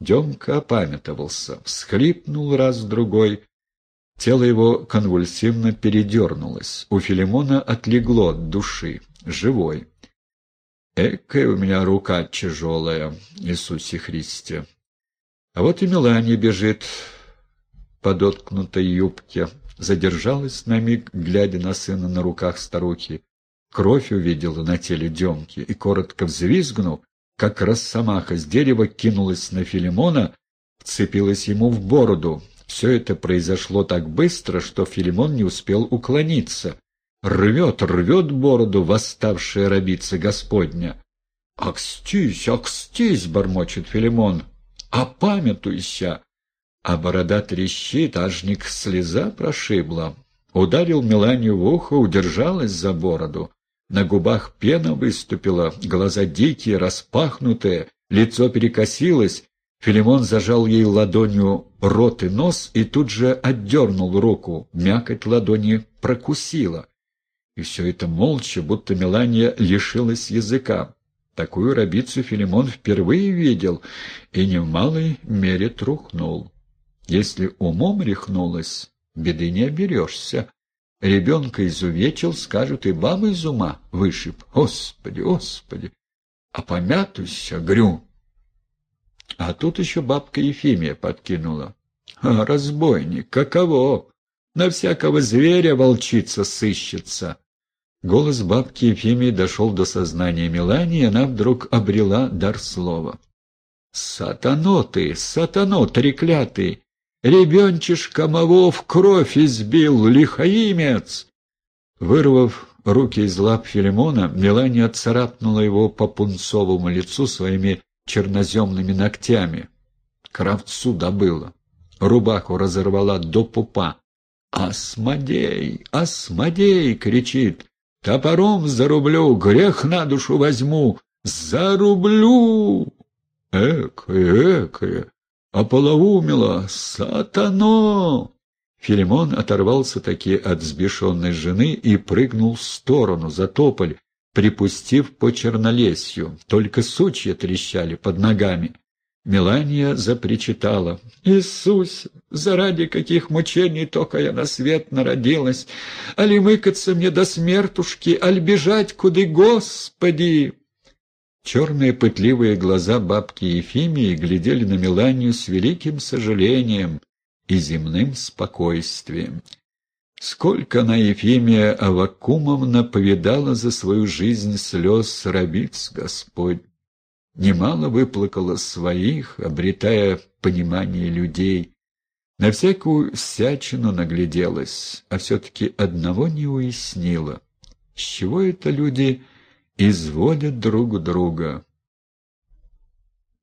Демка опамятовался, всхлипнул раз-другой. Тело его конвульсивно передернулось. У Филимона отлегло от души. Живой. Экая у меня рука тяжелая, Иисусе Христе. А вот и Мелания бежит по доткнутой юбке. Задержалась на миг, глядя на сына на руках старухи. Кровь увидела на теле Демки и, коротко взвизгнув, как росомаха с дерева кинулась на Филимона, вцепилась ему в бороду. Все это произошло так быстро, что Филимон не успел уклониться. Рвет, рвет бороду восставшая рабица Господня. «Акстись, акстись!» — бормочет Филимон. «Опамятуйся!» А борода трещит, ажник слеза прошибла. Ударил Меланию в ухо, удержалась за бороду. На губах пена выступила, глаза дикие, распахнутые, лицо перекосилось. Филимон зажал ей ладонью рот и нос и тут же отдернул руку. Мякоть ладони прокусила. И все это молча, будто Мелания лишилась языка. Такую рабицу Филимон впервые видел и не в малой мере трухнул. Если умом рехнулась, беды не оберешься. Ребенка изувечил, скажут, и баба из ума вышиб. Господи, господи! А помятуйся, грю! А тут еще бабка Ефимия подкинула. А, разбойник, каково! На всякого зверя волчица сыщется. Голос бабки Ефимии дошел до сознания Мелании, и она вдруг обрела дар слова. «Сатано ты, сатано треклятый! Ребенчишка моего в кровь избил, лихаимец!» Вырвав руки из лап Филимона, Мелания царапнула его по пунцовому лицу своими черноземными ногтями. Кравцу добыла. Рубаху разорвала до пупа. «Осмодей! Осмодей!» — кричит. «Топором зарублю, грех на душу возьму! Зарублю!» «Экое, экое! Ополоумила! Сатано!» Филимон оторвался таки от взбешенной жены и прыгнул в сторону, за тополь, припустив по чернолесью. Только сучья трещали под ногами. Мелания запричитала. «Иисус, заради каких мучений только я на свет народилась! Али мыкаться мне до смертушки, аль бежать куды, Господи!» Черные пытливые глаза бабки Ефимии глядели на Меланию с великим сожалением и земным спокойствием. Сколько она, Ефимия Авакумовна, повидала за свою жизнь слез рабиц Господь. Немало выплакала своих, обретая понимание людей. На всякую всячину нагляделась, а все-таки одного не уяснила. С чего это люди изводят друг друга.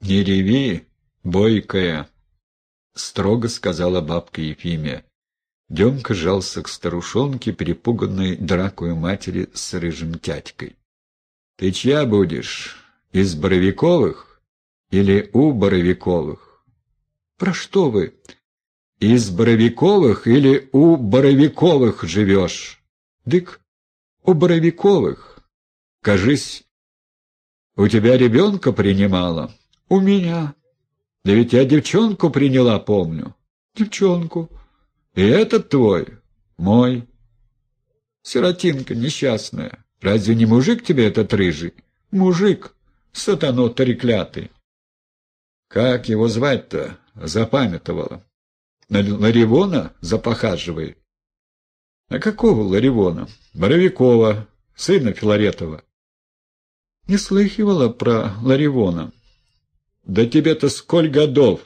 «Не реви, бойкая!» — строго сказала бабка Ефимия. Демка жался к старушонке, перепуганной дракою матери с рыжим тятькой. «Ты чья будешь? Из Боровиковых или у Боровиковых?» «Про что вы?» «Из Боровиковых или у Боровиковых живешь?» «Дык, у Боровиковых». Кажись, у тебя ребенка принимала? У меня. Да ведь я девчонку приняла, помню. Девчонку. И этот твой? Мой. Сиротинка несчастная. Разве не мужик тебе этот рыжий? Мужик. Сатано треклятый. Как его звать-то? Запамятовала. Ларивона запохаживает. А какого Ларивона? Боровикова, сына Филаретова. Не слыхивала про Ларивона. Да тебе-то сколь годов?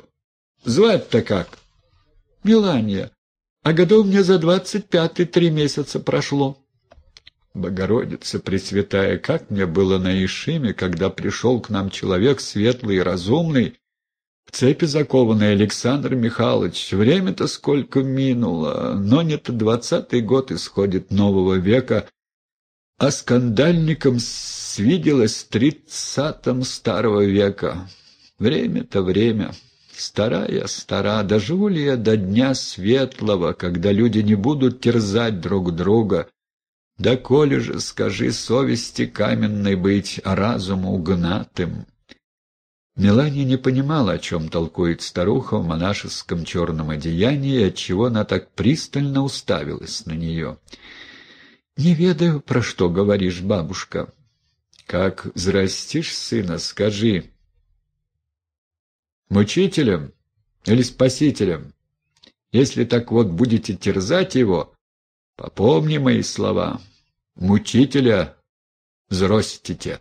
Звать-то как? Мелания. А годов мне за двадцать пятый три месяца прошло. Богородица Пресвятая, как мне было на Ишиме, когда пришел к нам человек светлый и разумный, в цепи закованный Александр Михайлович. Время-то сколько минуло, но не-то двадцатый год исходит нового века, а скандальником свиделось тридцатом старого века. Время-то время. Старая, стара, доживу ли я до дня светлого, когда люди не будут терзать друг друга? Да коли же, скажи, совести каменной быть, а разуму угнатым? Мелания не понимала, о чем толкует старуха в монашеском черном одеянии, и отчего она так пристально уставилась на нее. «Не ведаю, про что говоришь, бабушка. Как взрастишь сына, скажи. Мучителем или спасителем? Если так вот будете терзать его, попомни мои слова. Мучителя взростите»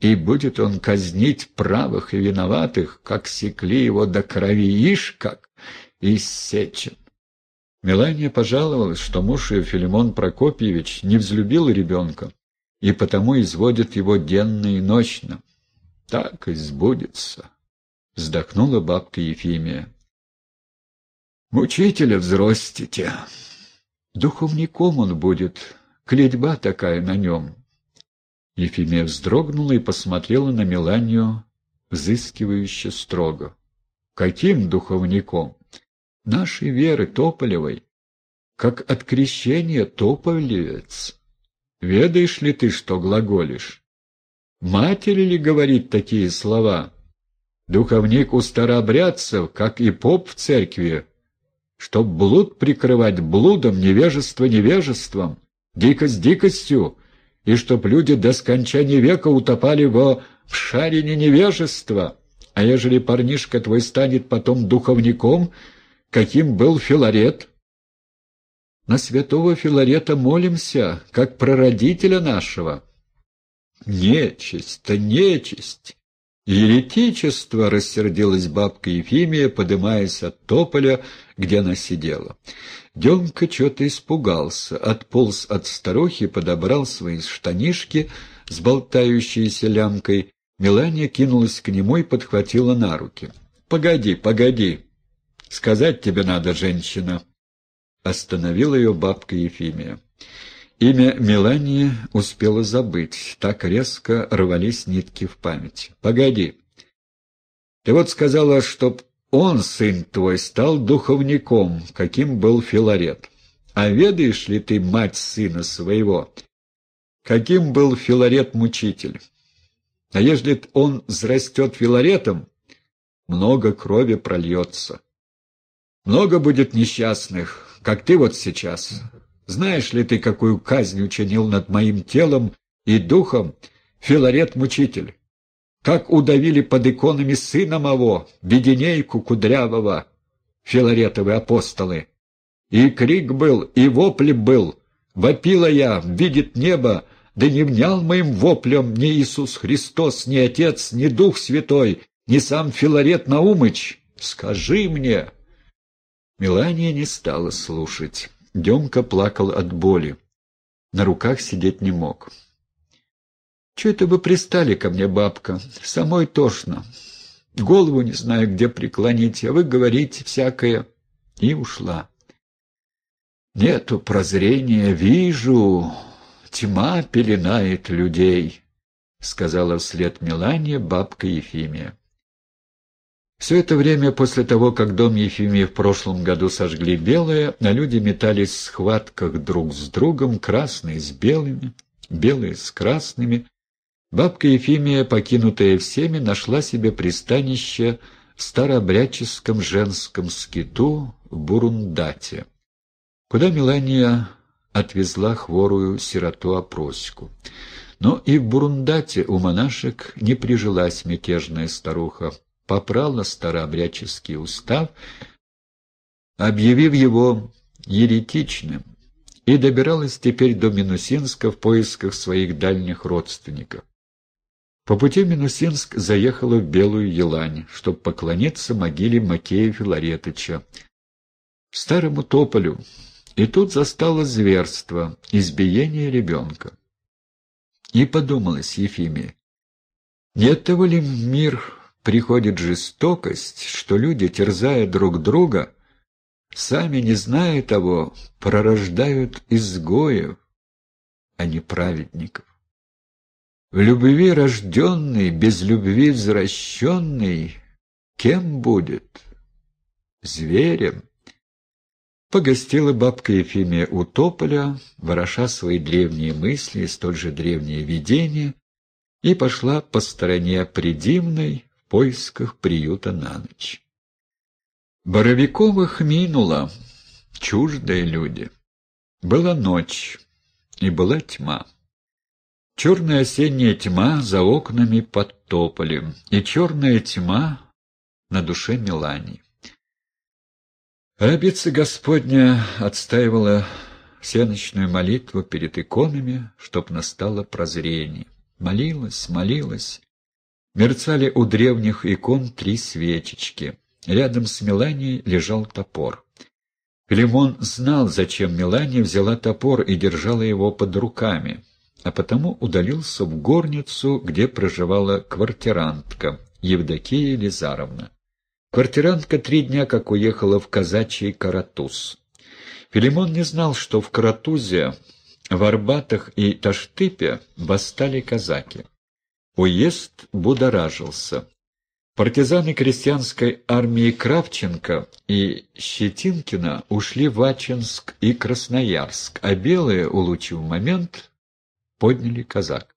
и будет он казнить правых и виноватых, как секли его до крови, ишь как иссечен. Мелания пожаловалась, что муж ее Филимон Прокопьевич не взлюбил ребенка, и потому изводит его денно и ночно. Так и сбудется, — вздохнула бабка Ефимия. Мучителя взростите. Духовником он будет, клетьба такая на нем, Ефимия вздрогнула и посмотрела на Меланию взыскивающе строго. «Каким духовником?» «Нашей веры Тополевой, как от крещения Тополевец. Ведаешь ли ты, что глаголишь? Матери ли говорит такие слова? Духовник у старообрядцев, как и поп в церкви, чтоб блуд прикрывать блудом, невежество невежеством, дикость дикостью, и чтоб люди до скончания века утопали во в шарине невежества. А ежели парнишка твой станет потом духовником, каким был Филарет? На святого Филарета молимся, как прародителя нашего. Нечисть-то нечисть! «Еретичество!» — рассердилась бабка Ефимия, подымаясь от тополя, где она сидела. Демка что-то испугался, отполз от старухи, подобрал свои штанишки с болтающейся лямкой. Мелания кинулась к нему и подхватила на руки. «Погоди, погоди! Сказать тебе надо, женщина!» Остановила ее бабка Ефимия. Имя Мелании успела забыть, так резко рвались нитки в память. «Погоди. Ты вот сказала, чтоб он, сын твой, стал духовником, каким был Филарет. А ведаешь ли ты, мать сына своего, каким был Филарет-мучитель? А ежели он взрастет Филаретом, много крови прольется. Много будет несчастных, как ты вот сейчас». Знаешь ли ты, какую казнь учинил над моим телом и духом Филарет-мучитель? Как удавили под иконами сына моего, беденейку кудрявого, Филаретовы апостолы? И крик был, и вопль был. Вопила я, видит небо, да не внял моим воплем ни Иисус Христос, ни Отец, ни Дух Святой, ни сам Филарет Наумыч. Скажи мне!» Мелания не стала слушать. Демка плакал от боли. На руках сидеть не мог. «Че это вы пристали ко мне, бабка? Самой тошно. Голову не знаю, где преклонить, а вы говорите всякое». И ушла. «Нету прозрения, вижу, тьма пеленает людей», — сказала вслед Милане бабка Ефимия. Все это время после того, как дом Ефимии в прошлом году сожгли белые, а люди метались в схватках друг с другом, красные с белыми, белые с красными, бабка Ефимия, покинутая всеми, нашла себе пристанище в старообрядческом женском скиту в Бурундате, куда Мелания отвезла хворую сироту Опросику. Но и в Бурундате у монашек не прижилась мятежная старуха, попрала старообрядческий устав, объявив его еретичным, и добиралась теперь до Минусинска в поисках своих дальних родственников. По пути Минусинск заехала в Белую Елань, чтобы поклониться могиле Макея Филаретыча, старому тополю, и тут застало зверство, избиение ребенка. И подумалось Ефимия, нет того ли мир приходит жестокость, что люди, терзая друг друга, сами, не зная того, пророждают изгоев, а не праведников. В любви рожденный, без любви возвращенный, кем будет? Зверем. Погостила бабка Ефимия у тополя, вороша свои древние мысли и столь же древние видения, и пошла по стороне придимной, поисках приюта на ночь. Боровиковых минуло, чуждые люди. Была ночь, и была тьма. Черная осенняя тьма за окнами под тополем, и черная тьма на душе Милани. Рабица Господня отстаивала всеночную молитву перед иконами, чтоб настало прозрение. Молилась, молилась. Мерцали у древних икон три свечечки. Рядом с Меланией лежал топор. Филимон знал, зачем Мелания взяла топор и держала его под руками, а потому удалился в горницу, где проживала квартирантка Евдокия Елизаровна. Квартирантка три дня как уехала в казачий Каратуз. Филимон не знал, что в Каратузе, в Арбатах и Таштыпе восстали казаки. Уезд будоражился. Партизаны крестьянской армии Кравченко и Щетинкина ушли в Ачинск и Красноярск, а белые, улучив момент, подняли казак.